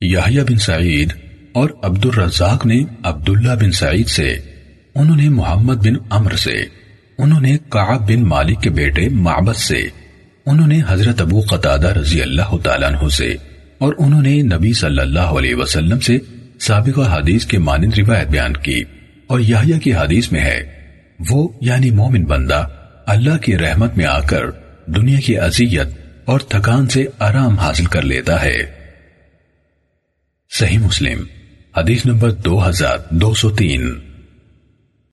یحییٰ بن سعید اور عبد الرزاق نے عبداللہ بن سعید سے، انہوں نے محمد بن عمر سے، انہوں نے قعب بن مالک کے بیٹے معبد سے، انہوں نے حضرت ابو قتادہ رضی اللہ تعالیٰ عنہ سے، اور انہوں نے نبی صلی اللہ علیہ وسلم سے سابقہ حدیث کے مانند روایت بیان کی۔ اور یحییٰ کی حدیث میں ہے، وہ یعنی مومن بندہ اللہ کی رحمت میں آ کر دنیا کی عذیت اور تھکان سے آرام حاصل کر لیتا ہے۔ صحیح مسلم حدیث نمبر دو ہزار دو سو تین۔